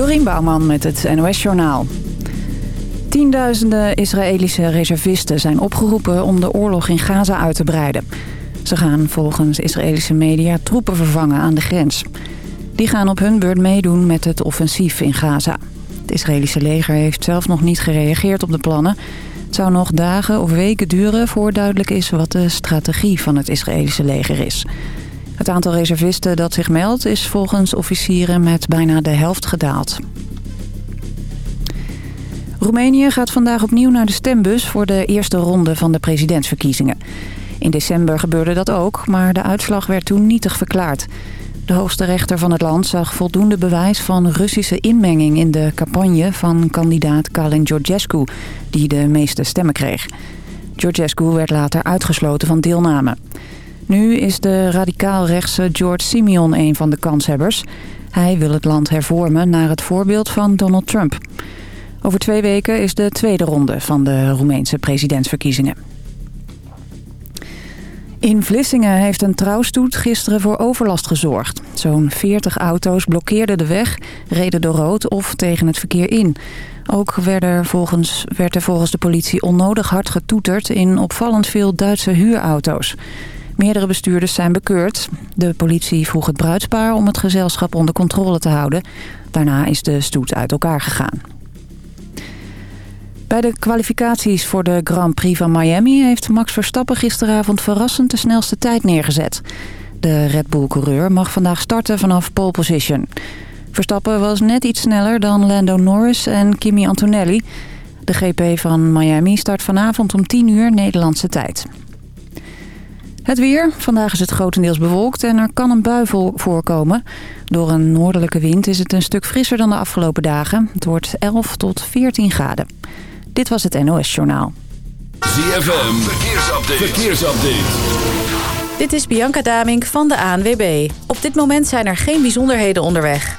Dorien Bouwman met het NOS Journaal. Tienduizenden Israëlische reservisten zijn opgeroepen om de oorlog in Gaza uit te breiden. Ze gaan volgens Israëlische media troepen vervangen aan de grens. Die gaan op hun beurt meedoen met het offensief in Gaza. Het Israëlische leger heeft zelf nog niet gereageerd op de plannen. Het zou nog dagen of weken duren voor duidelijk is wat de strategie van het Israëlische leger is. Het aantal reservisten dat zich meldt is volgens officieren met bijna de helft gedaald. Roemenië gaat vandaag opnieuw naar de stembus voor de eerste ronde van de presidentsverkiezingen. In december gebeurde dat ook, maar de uitslag werd toen nietig verklaard. De hoogste rechter van het land zag voldoende bewijs van Russische inmenging in de campagne van kandidaat Kalin Georgescu, die de meeste stemmen kreeg. Georgescu werd later uitgesloten van deelname. Nu is de radicaal-rechtse George Simeon een van de kanshebbers. Hij wil het land hervormen naar het voorbeeld van Donald Trump. Over twee weken is de tweede ronde van de Roemeense presidentsverkiezingen. In Vlissingen heeft een trouwstoet gisteren voor overlast gezorgd. Zo'n 40 auto's blokkeerden de weg, reden door rood of tegen het verkeer in. Ook werd er, volgens, werd er volgens de politie onnodig hard getoeterd in opvallend veel Duitse huurauto's. Meerdere bestuurders zijn bekeurd. De politie vroeg het bruidspaar om het gezelschap onder controle te houden. Daarna is de stoet uit elkaar gegaan. Bij de kwalificaties voor de Grand Prix van Miami... heeft Max Verstappen gisteravond verrassend de snelste tijd neergezet. De Red Bull-coureur mag vandaag starten vanaf pole position. Verstappen was net iets sneller dan Lando Norris en Kimi Antonelli. De GP van Miami start vanavond om 10 uur Nederlandse tijd. Het weer. Vandaag is het grotendeels bewolkt en er kan een bui voorkomen. Door een noordelijke wind is het een stuk frisser dan de afgelopen dagen. Het wordt 11 tot 14 graden. Dit was het NOS Journaal. ZFM. Verkeersupdate. Verkeersupdate. Dit is Bianca Damink van de ANWB. Op dit moment zijn er geen bijzonderheden onderweg.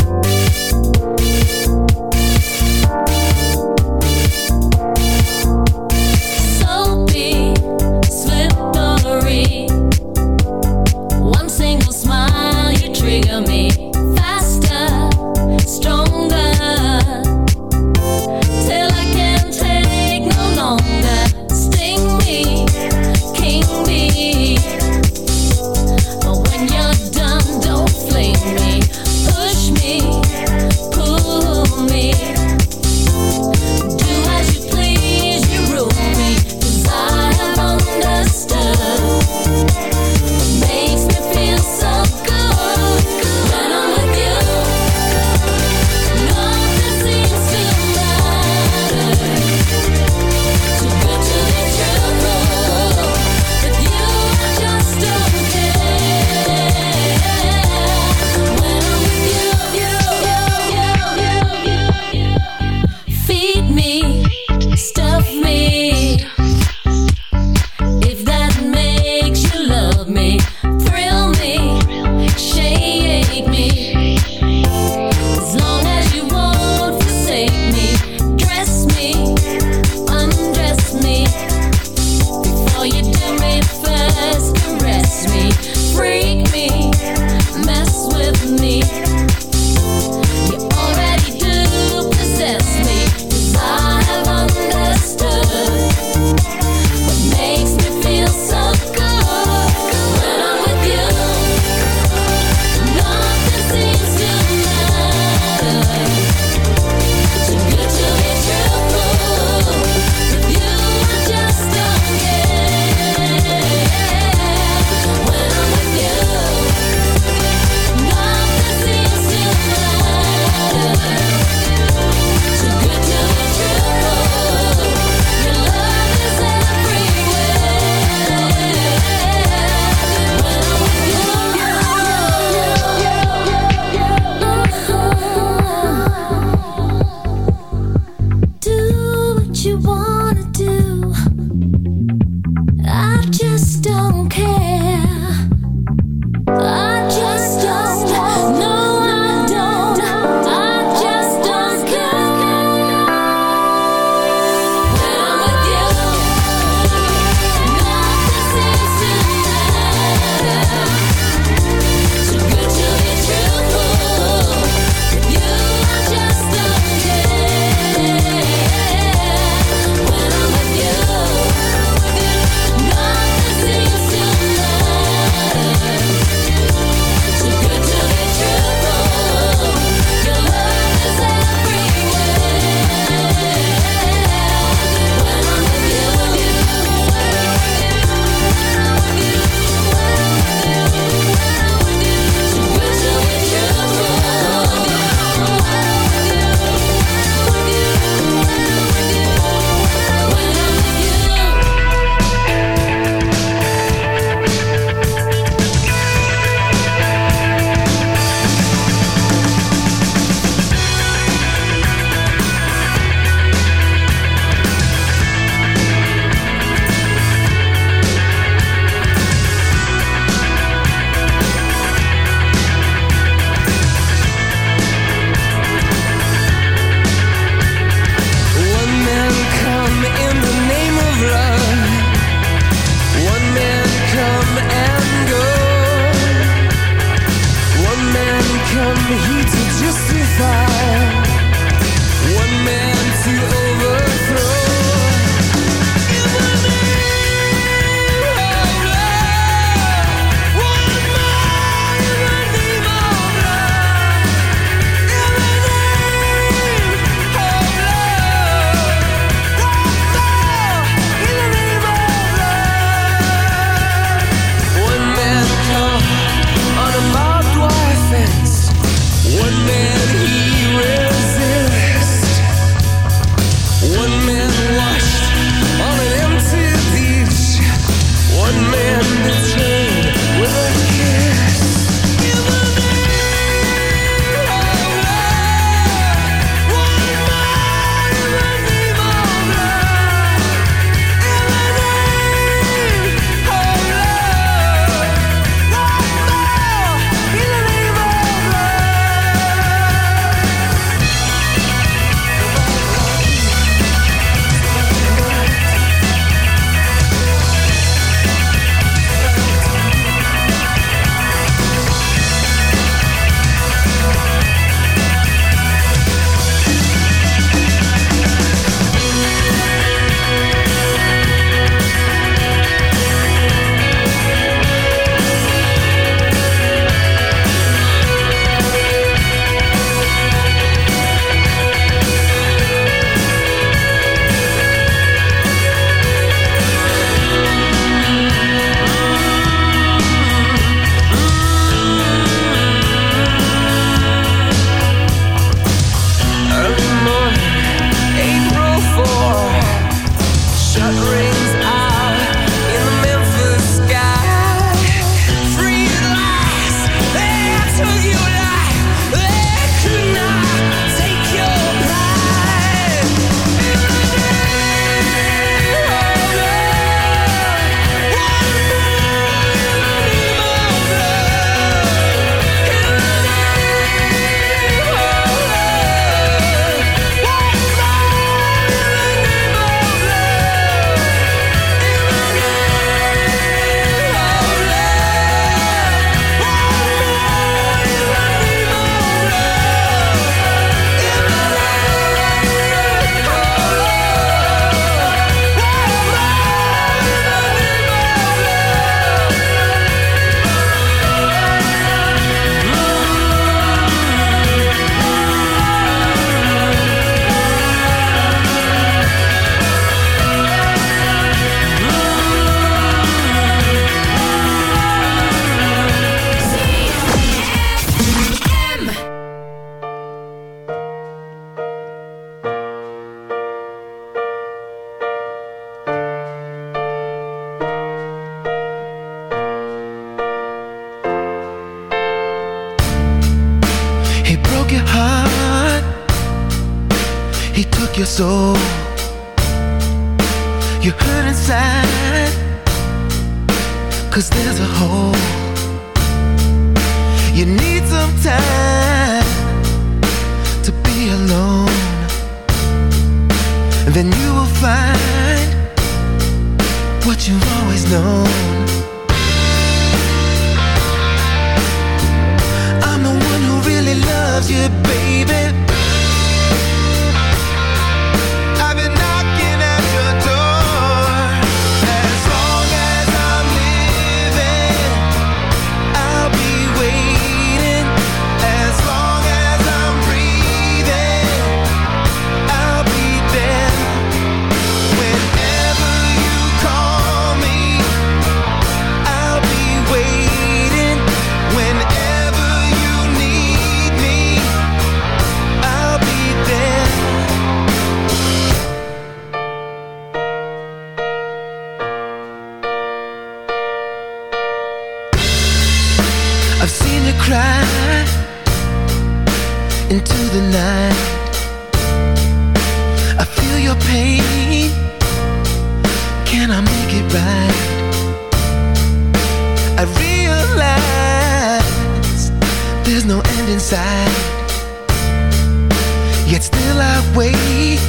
nights still I wait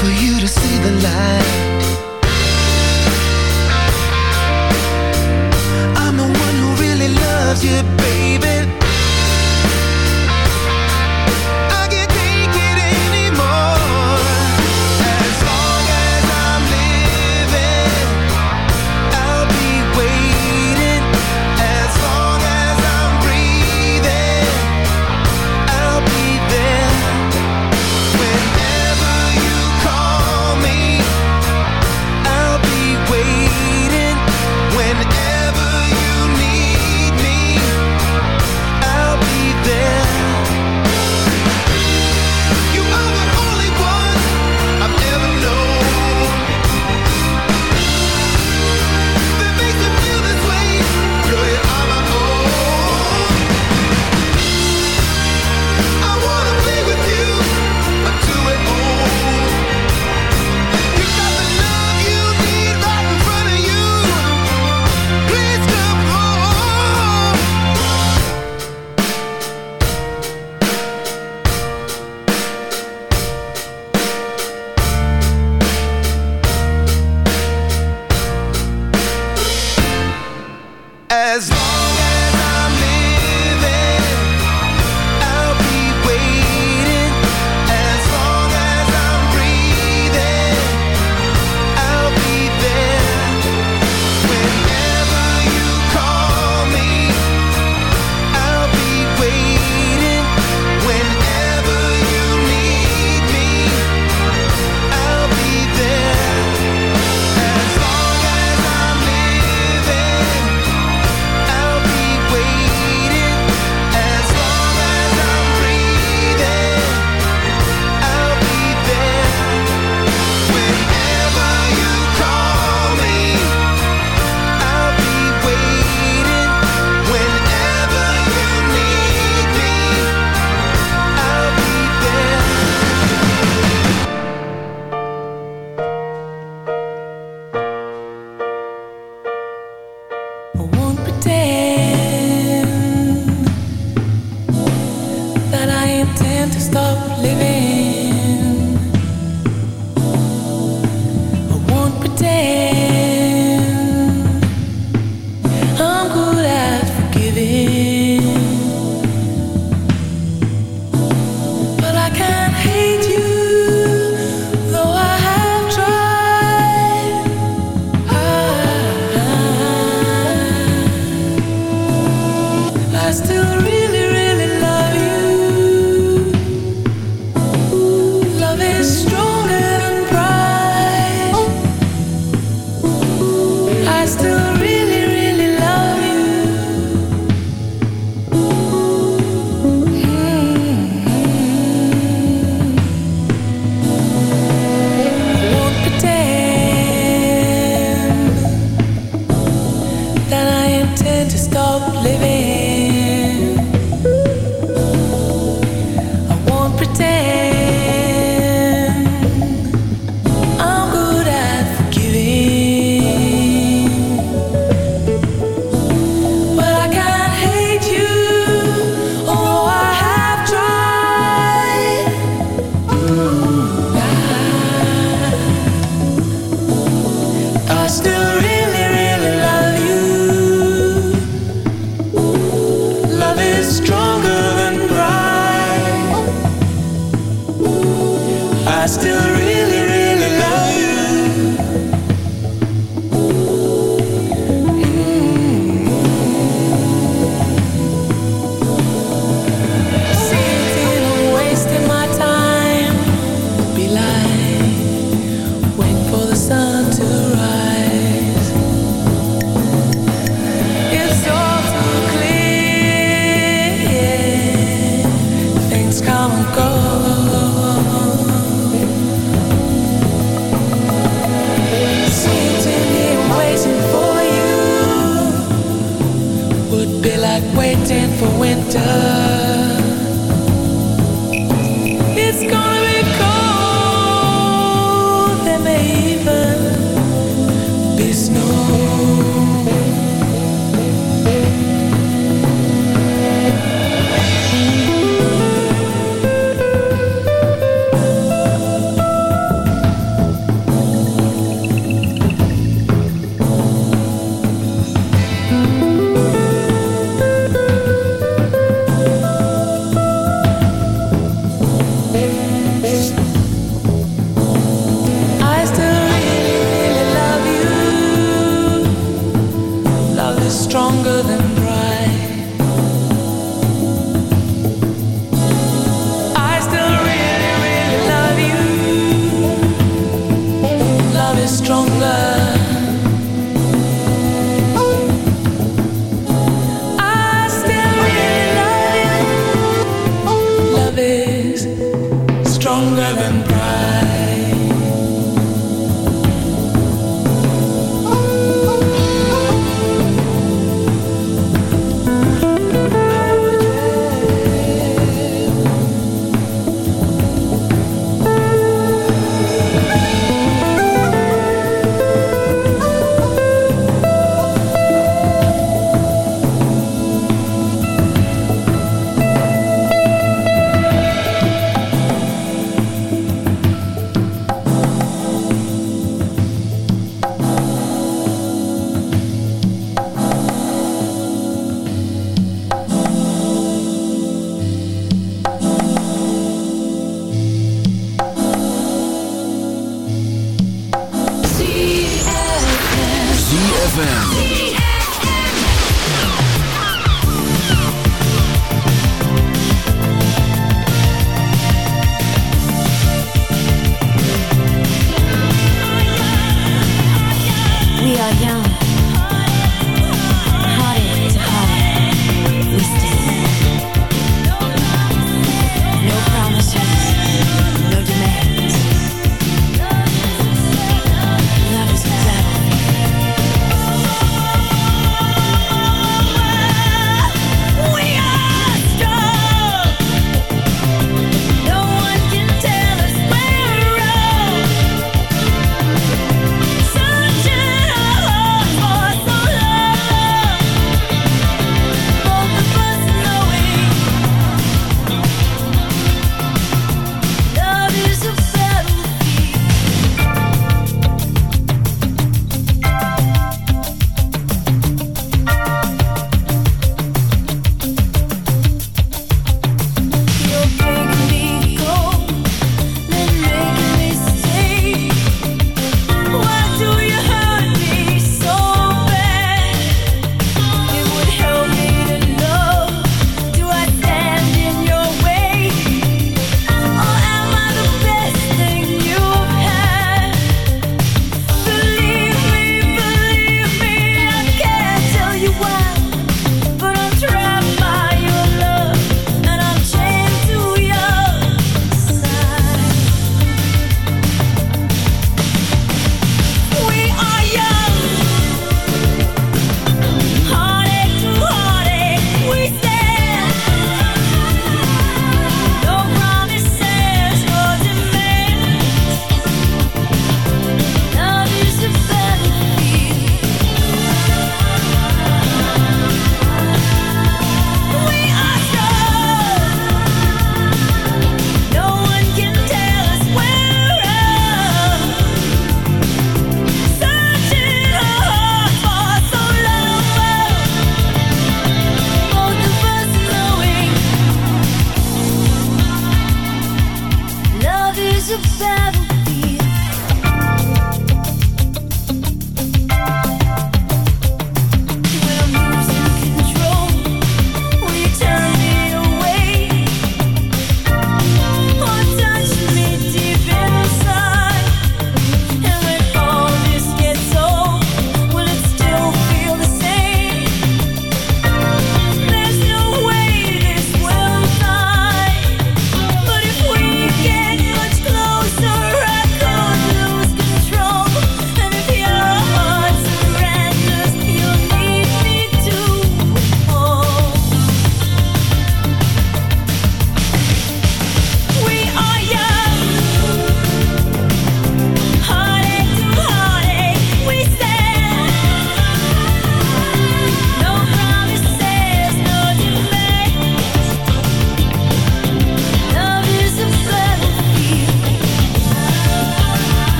for you to see the light. I'm the one who really loves you, baby.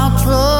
our trust.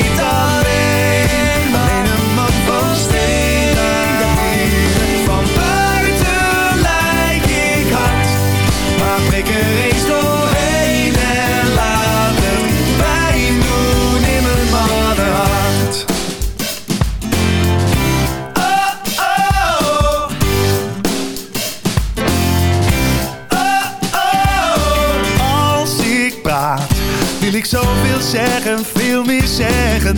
prik er eens doorheen en laat het pijn doen in mijn mannenhart. Oh. Oh, oh. Als ik praat, wil ik zoveel zeggen, veel meer zeggen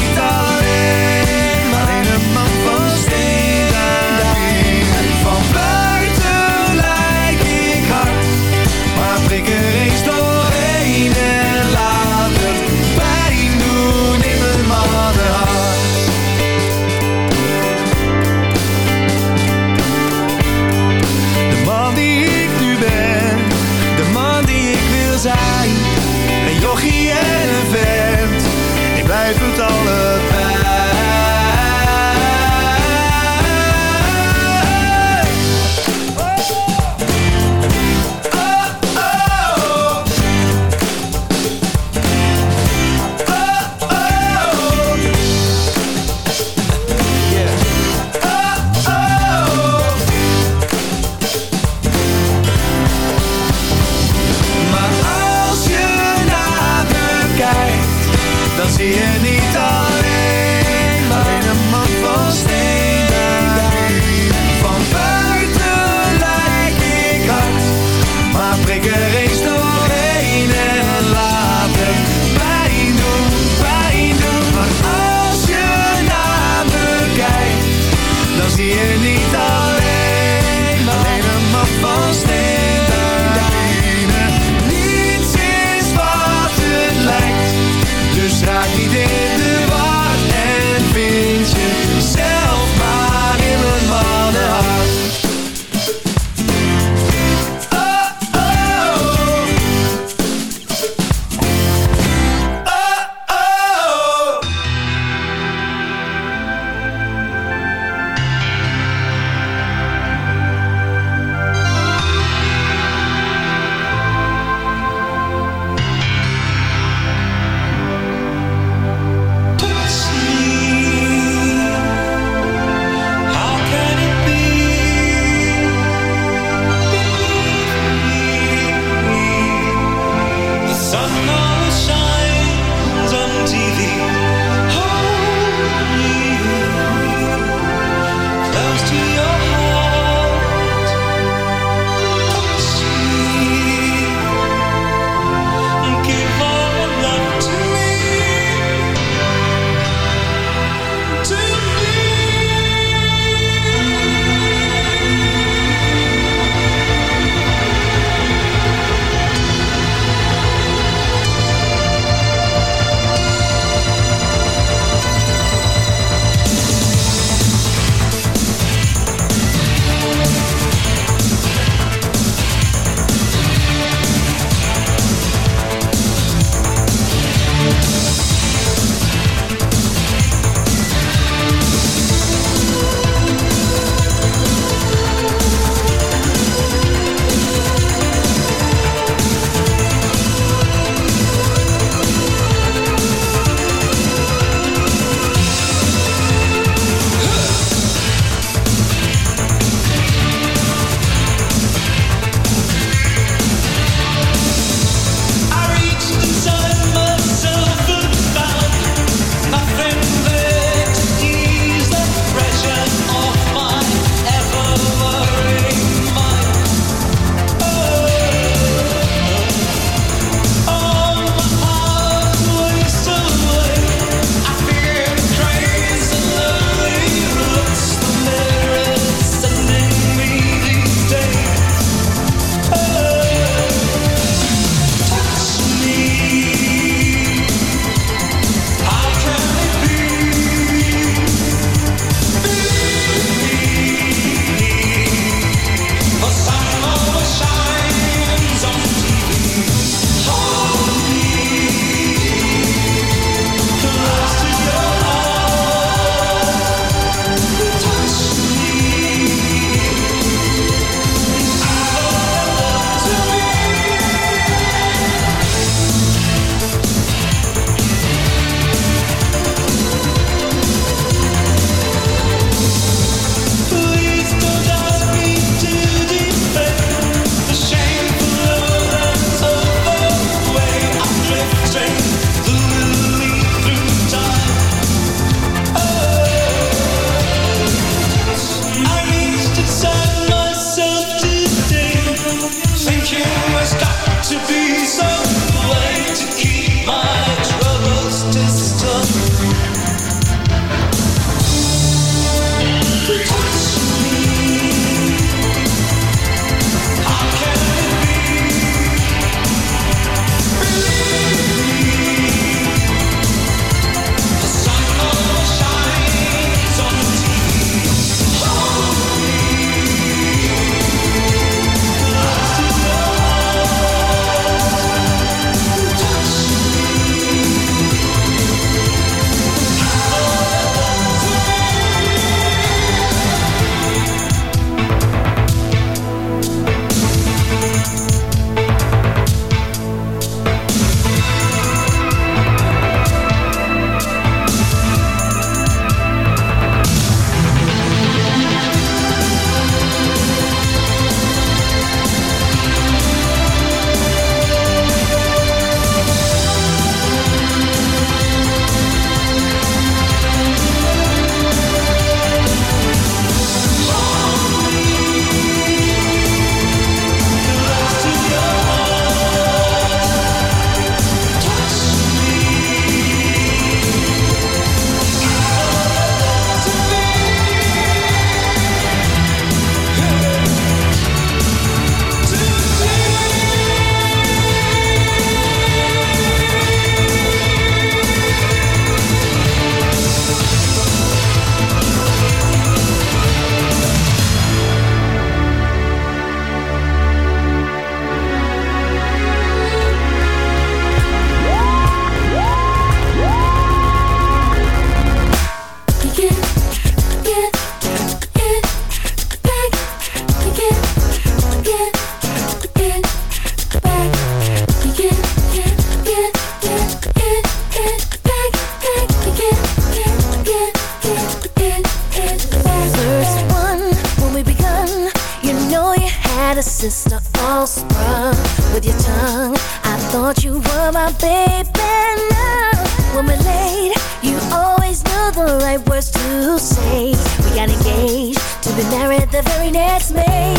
to say. We got engaged to be married the very next May.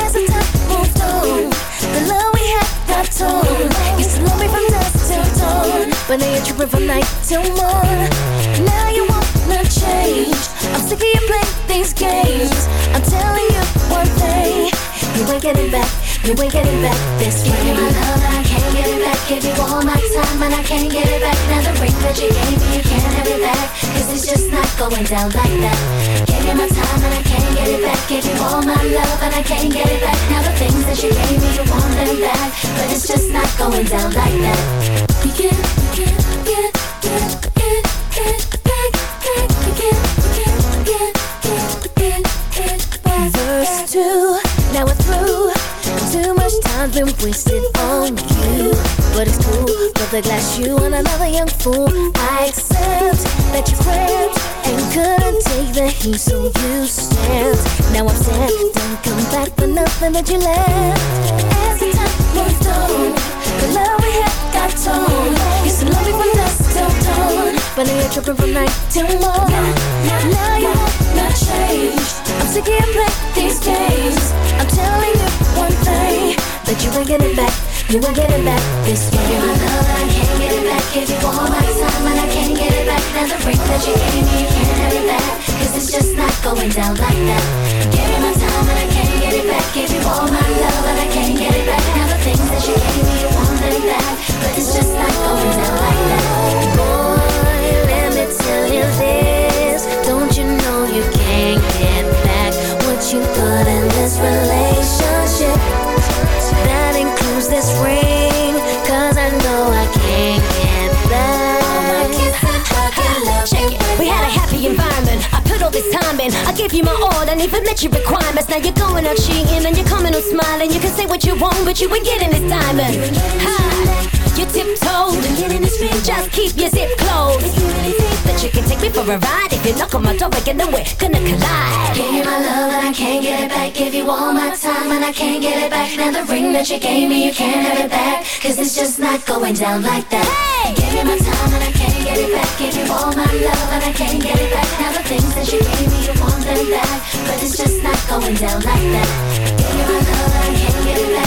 As the time moved on, the love we had got torn. Used to love me from dusk till dawn, but now you're tripping from night till morn. Now you wanna change. I'm sick of you playing these games. I'm telling you one thing, you ain't getting back. You ain't getting back this way. Can't get it back. Give you all my time and I can't get it back. Now the ring that you gave me, you can't have it back. Cause it's just not going down like that. Give you my time and I can't get it back. Give you all my love and I can't get it back. Now the things that you gave me, you want them back. But it's just not going down like that. You can't, you can't, get, get, get, get back, back. You can't, time's been wasted on you. But it's cool, but the glass you and another young fool. I accept that you crept and couldn't take the heat, so you stepped. Now I'm sad, don't come back for nothing that you left. As the time moved on, the love we had got torn. Used to love me from till dawn, but now you're tripping from night till morn. Now you wanna change. I'm sick of playing these games. I'm telling you one thing that you ain't getting back. You ain't getting back this game. Give you my love and I can't get it back. Give you all my time and I can't get it back. Now the ring that you gave me, you can't have it back. Cause it's just not going down like that. Give you my time and I can't get it back. Give you all my love and I can't get it back. Now the things that you gave me, But it's just going like that. Boy, let me tell you this. Don't you know you can't get back what you put in this relationship? I gave you my all and even met your requirements. Now you're going out cheating and you're coming out smiling. You can say what you want, but you ain't getting this diamond. Ha! You tiptoed. You get in the street, just keep your zip closed. If you really think that you can take me for a ride, if you knock on my door again, then we're gonna collide. Give you my love and I can't get it back. Give you all my time and I can't get it back. Now the ring that you gave me, you can't have it back. Cause it's just not going down like that. Hey! Give you my time and I can't get it back. Give you all my love and I can't get it back. Now the things that you gave me, you want them back. But it's just not going down like that.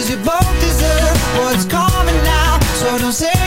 Cause you both deserve what's coming now. So don't say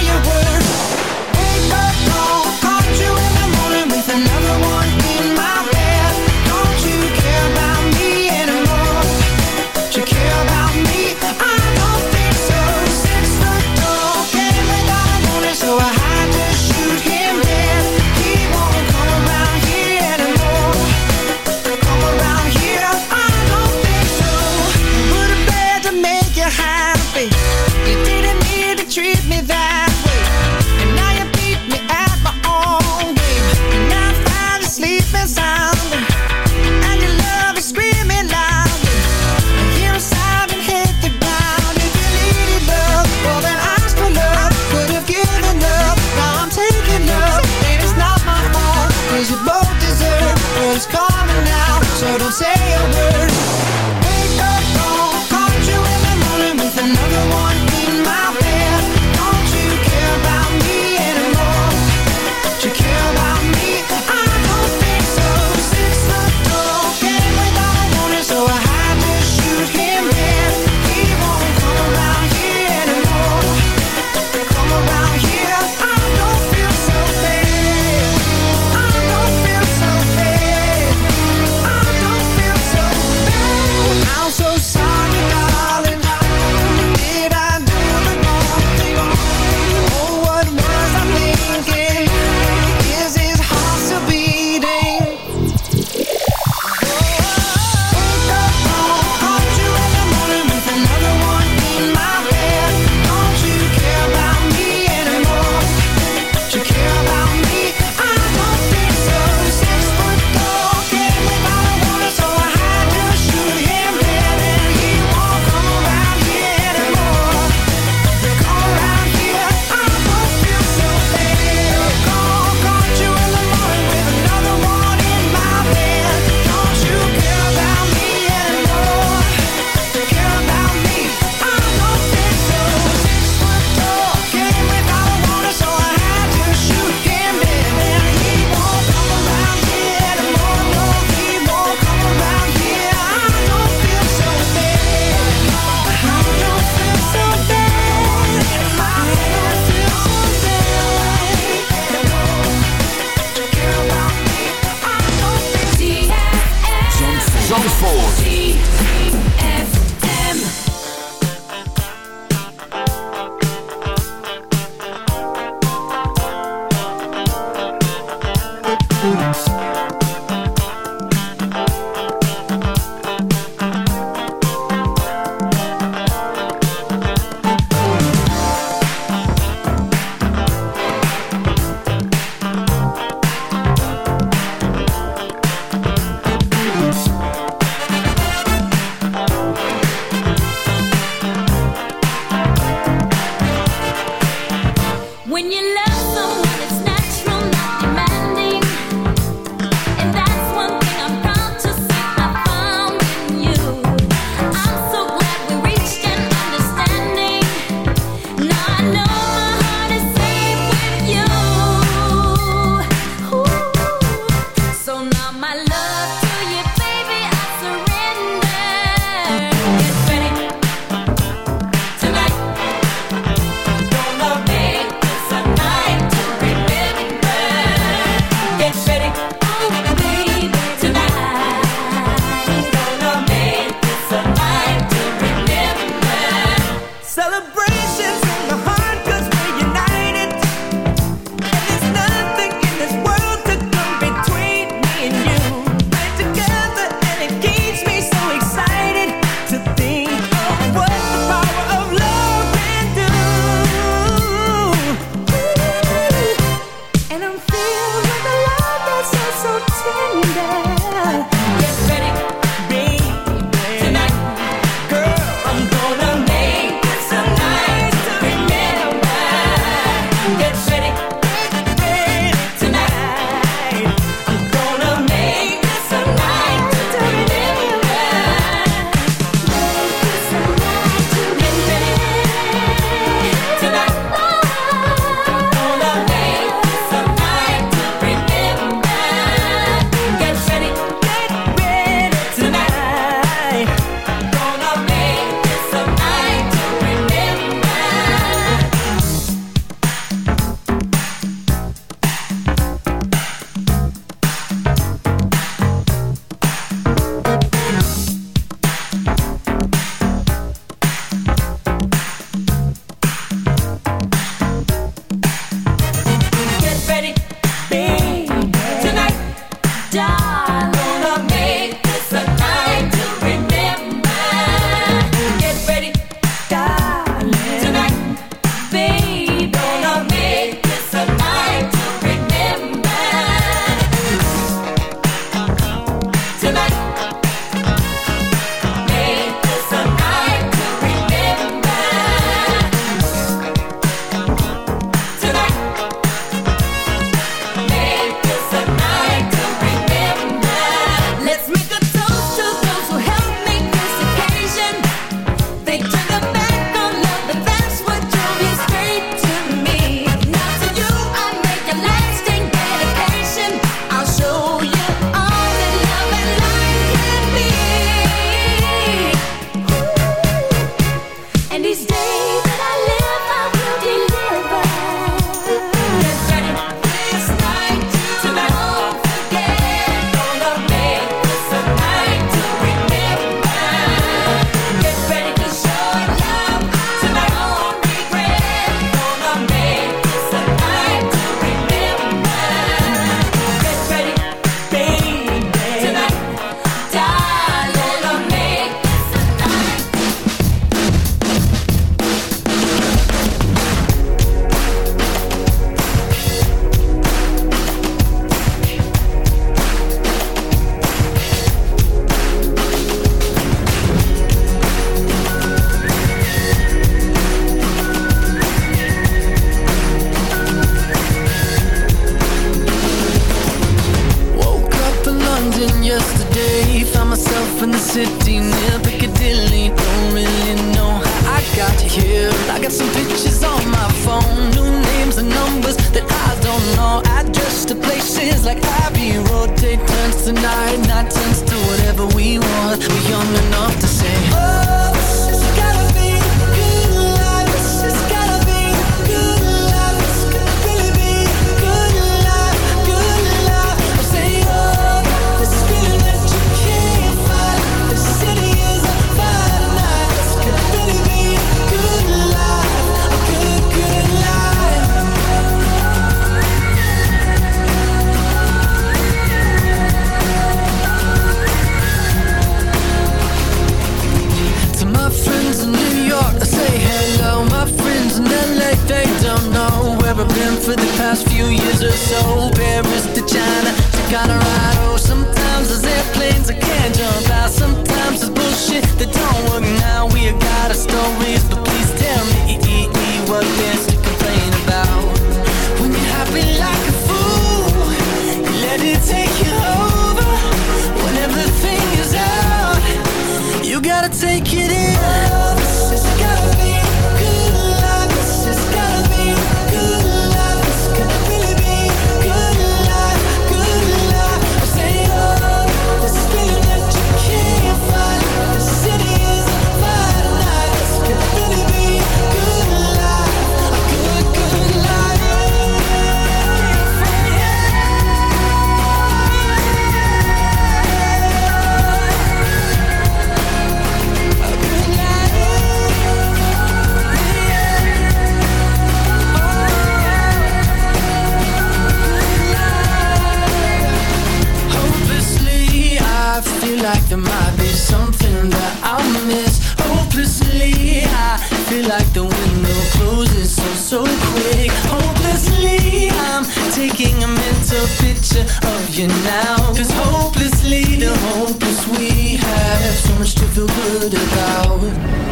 broken now. Cause hopelessly the hopeless we have So much to feel good about.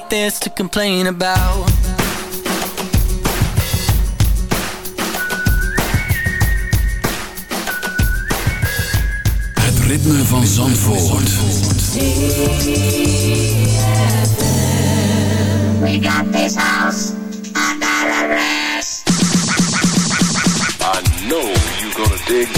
what there's to complain about. Het ritme van Zandvoort. We got this house I know you're gonna dig